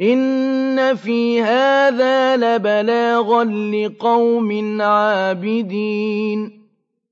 إِنَّ فِي هَٰذَا لَبَلَاغًا لِّقَوْمٍ عَابِدِينَ